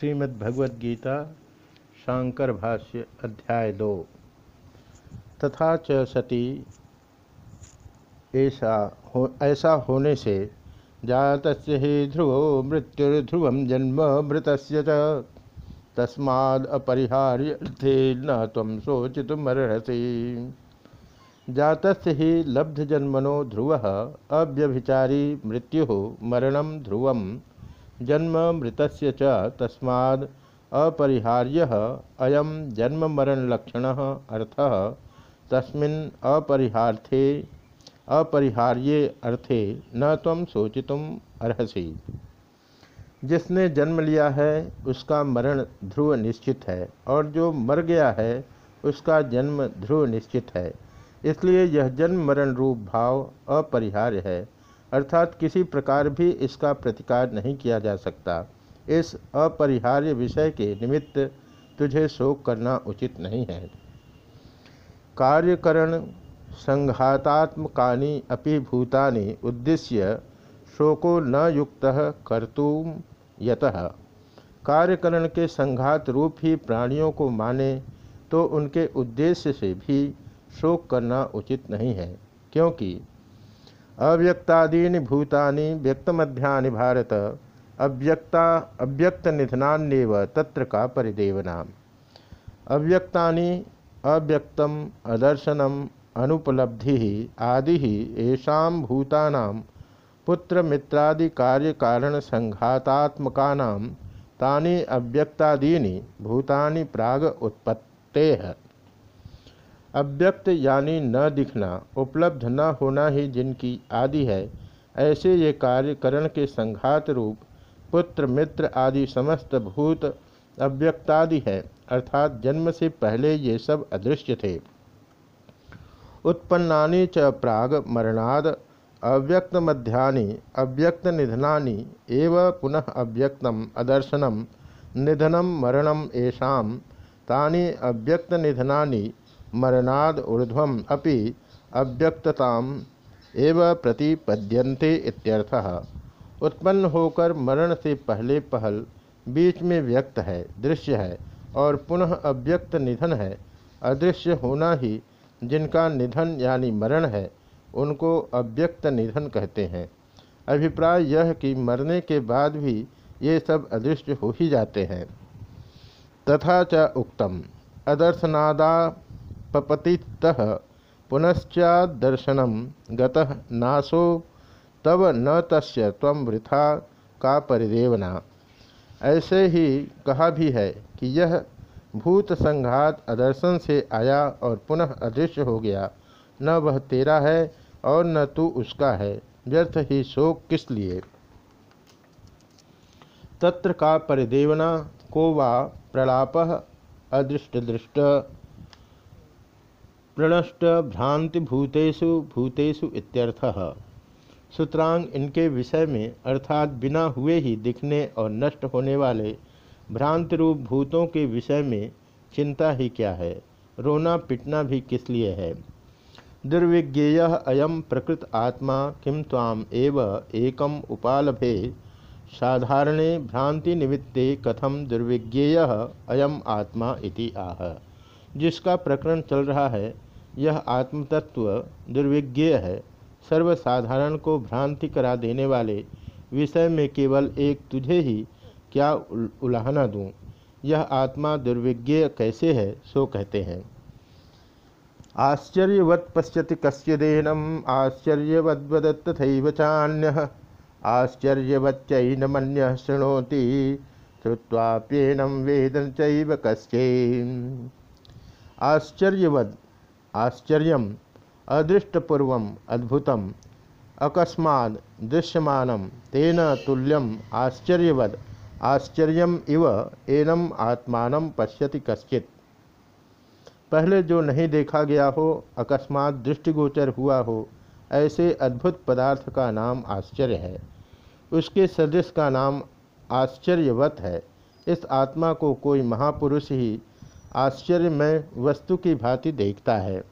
श्रीमद्भगवद्गीता शांकर भाष्य अध्याय दो। तथा च सती, ऐसा हो, ऐसा होने से जात ही ध्रुवो मृत्युर्ध्रुव जन्म मृत तस्माद अपरिहार्य न तम शोचित शोचितुमर्हसी। जात ही लब्धजन्मनो ध्रुव अव्यभिचारी मृत्यु मरण ध्रुव जन्म मृत च तस्माद् अपरिहार्य अयम जन्म मरण लक्षण अर्थ तस्मिन् अपरिहार्थे अपरिहार्ये अर्थे न तम सोचितुम अर्हसी। जिसने जन्म लिया है, उसका मरण ध्रुव निश्चित है, और जो मर गया है, उसका जन्म ध्रुव निश्चित है। इसलिए यह जन्म मरण रूप भाव अपरिहार्य है। अर्थात किसी प्रकार भी इसका प्रतिकार नहीं किया जा सकता। इस अपरिहार्य विषय के निमित्त तुझे शोक करना उचित नहीं है। कार्यकरण संघातात्मकानि अपि भूतानि उद्देश्य शोको न युक्त कर्तुम यतः। कार्यकरण के संघात रूप ही प्राणियों को माने तो उनके उद्देश्य से भी शोक करना उचित नहीं है, क्योंकि अव्यक्तादीनि भूतानि व्यक्तमध्यानि भारत, अव्यक्ता अव्यक्त निधनान्यव तत्र का परिदेवना अव्यक्तानि अव्यक्तम, अदर्शनम, अनुपलब्धि आदि येषा भूतानां पुत्र मित्रादि कार्य कारण संघातात्मका तानि अव्यक्तादीनि भूतानि प्राग उत्पत्तेः। अव्यक्त यानी न दिखना, उपलब्ध न होना ही जिनकी आदि है। ऐसे ये कार्य करण के संघात रूप, पुत्र, मित्र आदि समस्त भूत अव्यक्तादि है, अर्थात जन्म से पहले ये सब अदृश्य थे। उत्पन्नानि च प्राग मरणाद, अव्यक्त मध्यानि, अव्यक्त निधनानि, एव पुनः अव्यक्तम, अदर्शनम निधनम मरणम येषाम तानि अव्यक्त निधनानि मरणाद ऊर्ध्वम अपि अव्यक्तताम एव प्रतिपद्यन्ते इत्यर्थः। उत्पन्न होकर मरण से पहले पहल बीच में व्यक्त है, दृश्य है और पुनः अव्यक्त निधन है। अदृश्य होना ही जिनका निधन यानी मरण है, उनको अव्यक्त निधन कहते हैं। अभिप्राय यह कि मरने के बाद भी ये सब अदृश्य हो ही जाते हैं। तथा च उक्तम। अदर्शनादा पपतितः पुनश्चादर्शनम गतः नासो न तस्य तम वृथा का परिदेवना। ऐसे ही कहा भी है कि यह भूत संघात अदर्शन से आया और पुनः अदृश्य हो गया। न वह तेरा है और न तू उसका है। व्यर्थ ही शोक किस लिए? तत्र का परिदेवना को वा प्रलाप अदृष्टदृष्ट प्रणष्ट भ्रांति भूतेषु भूतेषु इत्यर्थः। सूत्रांग इनके विषय में अर्थात बिना हुए ही दिखने और नष्ट होने वाले भ्रांति रूप भूतों के विषय में चिंता ही क्या है? रोना पिटना भी किस लिए है? दुर्विज्ञेय अयम प्रकृत आत्मा किम ताम एव एकम उपालभे। साधारणे भ्रांति निमित्ते कथम दुर्विज्ञेय अयम आत्मा इति आह। जिसका प्रकरण चल रहा है यह आत्मतत्व दुर्विज्ञेय है। सर्वसाधारण को भ्रांति करा देने वाले विषय में केवल एक तुझे ही क्या उलाहना दूँ? यह आत्मा दुर्विज्ञेय कैसे है, सो कहते हैं। आश्चर्यवत् पश्यति कस्यदेनम आश्चर्यवद्वदत तथैव चान्य आश्चर्यवच्चैनमन्य शृणोति श्रुवाप्येनम वेदन चैव कश्चे आश्चर्यवद आश्चर्य अदृष्टपूर्व अद्भुत अकस्माद दृश्यमान, तेन तुल्यम आश्चर्यवद। आश्चर्य इव एनम आत्मान पश्यति कश्चित। पहले जो नहीं देखा गया हो, अकस्मात दृष्टिगोचर हुआ हो, ऐसे अद्भुत पदार्थ का नाम आश्चर्य है। उसके सदृश का नाम आश्चर्यवत है। इस आत्मा को कोई महापुरुष ही आश्चर्यमय वस्तु की भांति देखता है।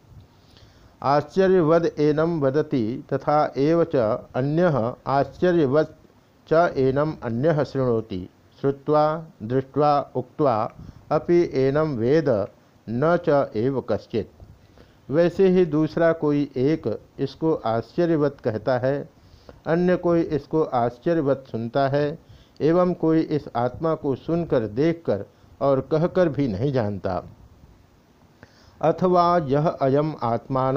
आश्चर्यवद एनम वदति तथा एव च अन्य आश्चर्यवत् च एनम अन्य शृणोति। श्रुवा दृष्ट्वा, उक्त्वा अपि एनम वेद न च एव कश्चित। वैसे ही दूसरा कोई एक इसको आश्चर्यवत कहता है, अन्य कोई इसको आश्चर्यवत सुनता है, एवं कोई इस आत्मा को सुनकर देखकर और कहकर भी नहीं जानता। अथवा यह अयम आत्मा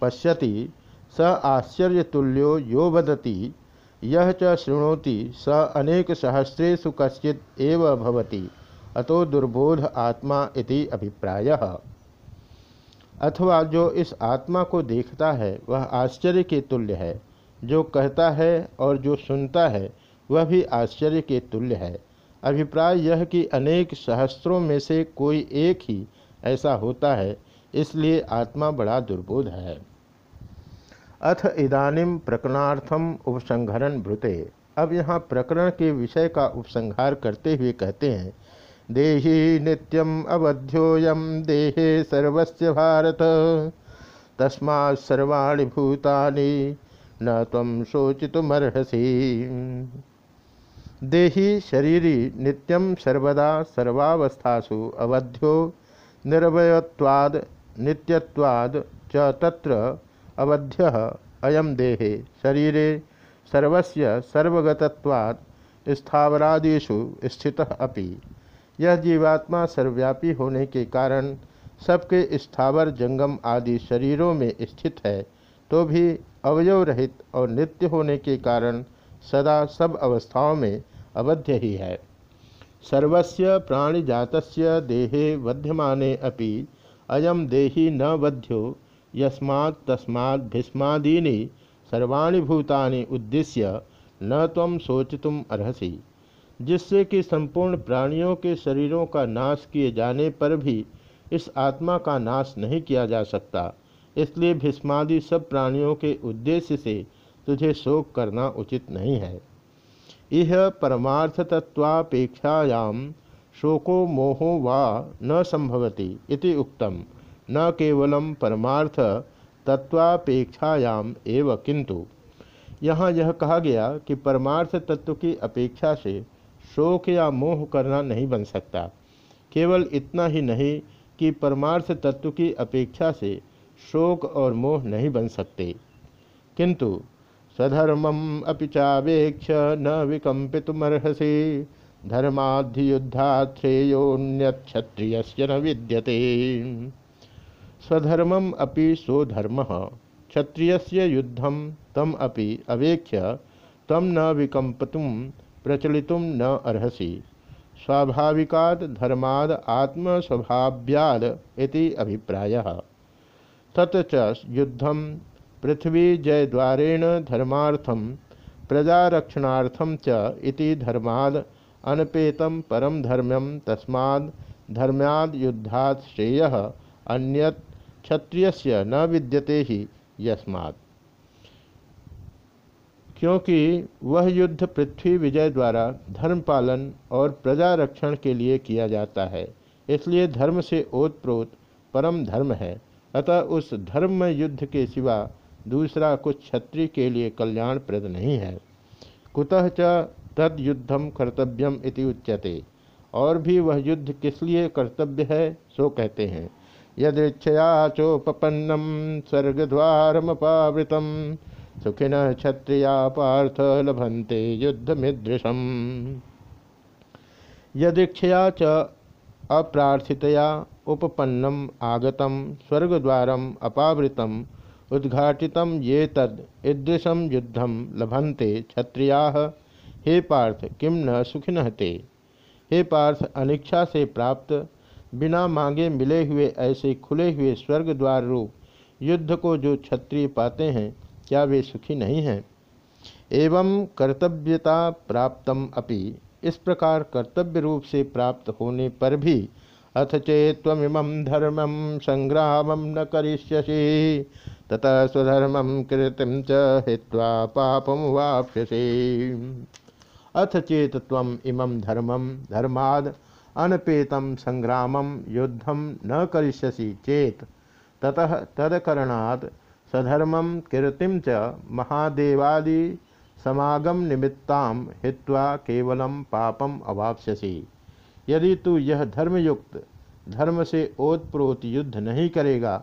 पश्यति, स आश्चर्यतुल्यो यो वदति यह च शृणोति, स अनेक सहस्रेशु कश्चित भवति, अतो दुर्बोध आत्मा इति अभिप्राय। अथवा जो इस आत्मा को देखता है, वह आश्चर्य के तुल्य है, जो कहता है और जो सुनता है, वह भी आश्चर्य के तुल्य है। अभिप्राय यह कि अनेक सहस्त्रों में से कोई एक ही ऐसा होता है, इसलिए आत्मा बड़ा दुर्बोध है। अथ इदानिम प्रकरणार्थम उपसंहरण भृते अब यहाँ प्रकरण के विषय का उपसंहार करते हुए कहते हैं, देहि नित्यम अवध्योयम देहे सर्वस्य भारत तस्मा सर्वाणी भूतानि, न तम शोचित शोचितुमर्हसी। देहि शरीरी नित्यम सर्वदा सर्वावस्थासु अवध्यो निर्वयत्वाद नित्यत्वाद च तत्र अवध्य। अयम देहे शरीरे सर्वस्य सर्वगतत्वात् स्थावरादिषु स्थित अपि। यह जीवात्मा सर्वव्यापी होने के कारण सबके स्थावर जंगम आदि शरीरों में स्थित है तो भी अवयव रहित और नित्य होने के कारण सदा सब अवस्थाओं में अवध्य ही है। सर्वस्य प्राणिजातस्य देहे वध्यमाने अपि अयम देही न वध्यो, यस्मात् तस्मात् भीष्मादीनि सर्वाणि भूतानि उद्देश्य न तम सोचतुम अर्हसी। जिससे कि संपूर्ण प्राणियों के शरीरों का नाश किए जाने पर भी इस आत्मा का नाश नहीं किया जा सकता, इसलिए भीष्मादि सब प्राणियों के उद्देश्य से तुझे शोक करना उचित नहीं है। यह परमार्थ तत्वापेक्षायाम शोको मोहो वा न संभवती इति उक्तम न केवलम परमार्थ तत्वापेक्षायाम एव किंतु यहाँ यह कहा गया कि परमार्थ तत्व की अपेक्षा से शोक या मोह करना नहीं बन सकता। केवल इतना ही नहीं कि परमार्थ तत्व की अपेक्षा से शोक और मोह नहीं बन सकते। किंतु सधर्मम अपिचावेक्ष न विकम्पितुमर्हसि। धर्माधियुद्धा श्रेयोन्य क्षत्रिय न विद्यते। स्वधर्मम अपि स्वधर्म क्षत्रिय युद्धम तम अपि अवेक्ष्य तम न विकम्पतुम प्रचलित न अर्हसी। स्वाभाविकाद धर्माद आत्मस्वभाव्याद इति अभिप्राय। तत च युद्धम पृथ्वी जयद्वारेण धर्मार्थम प्रजारक्षणार्थम च इति धर्माद अनपेतम परम धर्म्यम तस्माद् धर्म्याद युद्धात् श्रेय अन्यत क्षत्रिय न विद्यते ही यस्मात्। क्योंकि वह युद्ध पृथ्वी विजय द्वारा धर्म पालन और प्रजा रक्षण के लिए किया जाता है, इसलिए धर्म से ओतप्रोत परम धर्म है। अतः उस धर्म युद्ध के सिवा दूसरा कुछ क्षत्रिय के लिए कल्याणप्रद नहीं है। कुतः च तद युद्धम कर्तव्यम इति उच्यते। और भी वह युद्ध किस लिए कर्तव्य है, सो कहते हैं। यदृक्षया चोपन्नम स्वर्गद्वारमपावृत सुखिन क्षत्रिया पार्थ लभंते युद्धमिदृशम। यदीक्षया च अप्रार्थितया उपपन्नम आगतम स्वर्गद्वारम अपावृतम उद्घाटित ये तद ईदृशम युद्धम लभंते क्षत्रिया। हे पार्थ किम न सुखिन ते? हे पार्थ, अनिच्छा से प्राप्त, बिना मांगे मिले हुए ऐसे खुले हुए स्वर्ग द्वार रूप, युद्ध को जो क्षत्रिय पाते हैं, क्या वे सुखी नहीं हैं? एवं कर्तव्यता प्राप्तम अपि, इस प्रकार कर्तव्य रूप से प्राप्त होने पर भी, अथ चेत्वमिम धर्मम संग्राम न करिष्यसि। ततः स्वधर्म कृतिम च हित्वा वाप्यसे अथ चेत तम इमं धर्मम धर्माद अनपेतम संग्रामम युद्धम न करिष्यसि चेत। ततः तदकरणात् सधर्मम कीर्तिम च महादेवादि समागम निमित्ताम हित्वा केवलम पापम अवापस्यसी। यदि तू यह धर्मयुक्त धर्म से ओतप्रोत युद्ध नहीं करेगा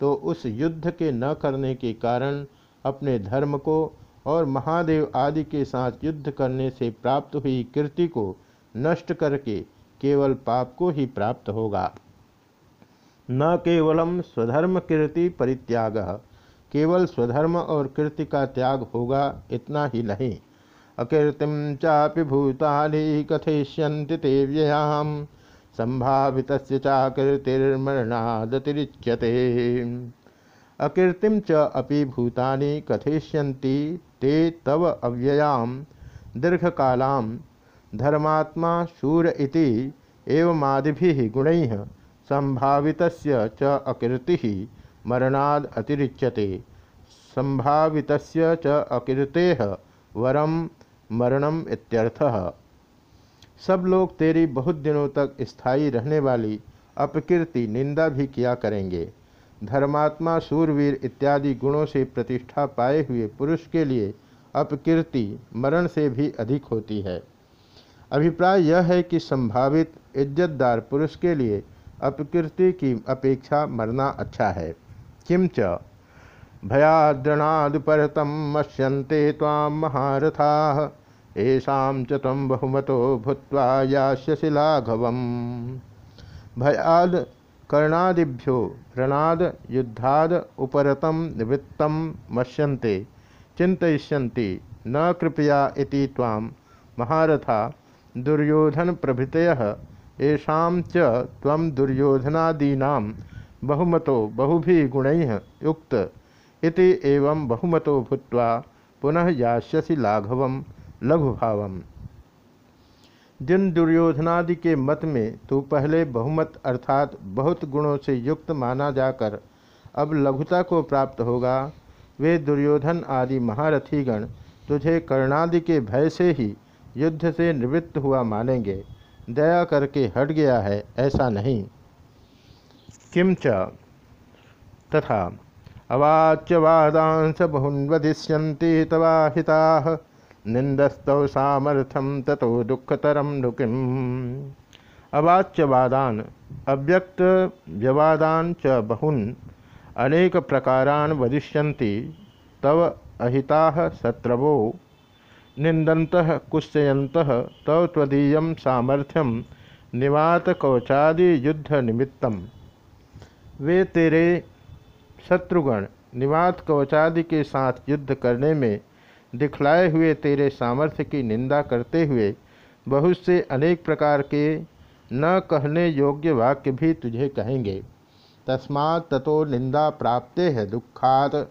तो उस युद्ध के न करने के कारण अपने धर्म को और महादेव आदि के साथ युद्ध करने से प्राप्त हुई कीर्ति को नष्ट करके केवल पाप को ही प्राप्त होगा। न केवलम स्वधर्म कीर्ति परित्याग, केवल स्वधर्म और कीर्ति का त्याग होगा इतना ही नहीं। अकीर्तिम चापि भूतानि कथयिष्यन्ति ते व्ययाम। संभावित चाकीर्तिर्मरणादतिरिच्यते अकीर्तिम च अपि भूतानि कथयिष्यन्ति, ते तव अव्ययाम दीर्घकालाम धर्मात्मा शूर इति एवमादिभिः गुणैः संभावितस्य च अकीर्तिः मरणाद अतिरिच्यते। संभावितस्य च अकीर्तेः वरम मरणम इत्यर्थः। सब लोग तेरी बहुत दिनों तक स्थायी रहने वाली अपकीर्ति, निंदा भी किया करेंगे। धर्मात्मा सूरवीर इत्यादि गुणों से प्रतिष्ठा पाए हुए पुरुष के लिए अपकीर्ति मरण से भी अधिक होती है। अभिप्राय यह है कि संभावित इज्जतदार पुरुष के लिए अपकीर्ति की अपेक्षा मरना अच्छा है। किंच भयाद्रणाद परतम मश्यन्ते ताम महारथा। येषां च त्वं बहुमतो भूत्वा यास्यसि भयाद कर्णादिभ्यो रणाद युद्धाद उपरतं निवृत्तं मश्यन्ते चिन्तयिष्यन्ति, न कृपया इति त्वां महारथा दुर्योधन प्रभृतयः येषां च त्वं दुर्योधनादीनां बहुमतो बहुभिः गुणैः युक्त। इति एवं बहुमतो भूत्वा पुनः यास्यसि लाघवम्। लघु भावम जिन दुर्योधनादि के मत में तू पहले बहुमत अर्थात बहुत गुणों से युक्त माना जाकर अब लघुता को प्राप्त होगा। वे दुर्योधन आदि महारथीगण तुझे कर्णादि के भय से ही युद्ध से निवृत्त हुआ मानेंगे। दया करके हट गया है, ऐसा नहीं। किंच तथा अवाच्यवादांश बहुन वधिष्यन्ति तवाहिता। निंदस्तव सामर्थ्यम ततो दुखतरम नुकिम। अवाच्यवादान, अव्यक्त व्यवादान च बहुन, अनेक प्रकारान वदिष्यन्ति, तव अहिता शत्रवो। निंदंत कुश्चयंत तव तदीय सामर्थ्यम निवात कवचादि युद्ध निमित्तम वे तेरे शत्रुगण निवात कवचादि के साथ युद्ध करने में दिखलाए हुए तेरे सामर्थ्य की निंदा करते हुए, बहुत से अनेक प्रकार के न कहने योग्य वाक्य भी तुझे कहेंगे। तस्मात् ततो निंदा प्राप्ते है दुखात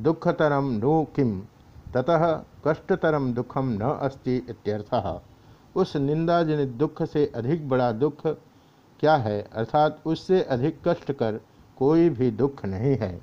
दुखतरम नु किम ततः कष्टतरम दुखम न अस्ति इत्यर्थः। उस निंदा जनित दुख से अधिक बड़ा दुख क्या है? अर्थात उससे अधिक कष्ट कर कोई भी दुख नहीं है।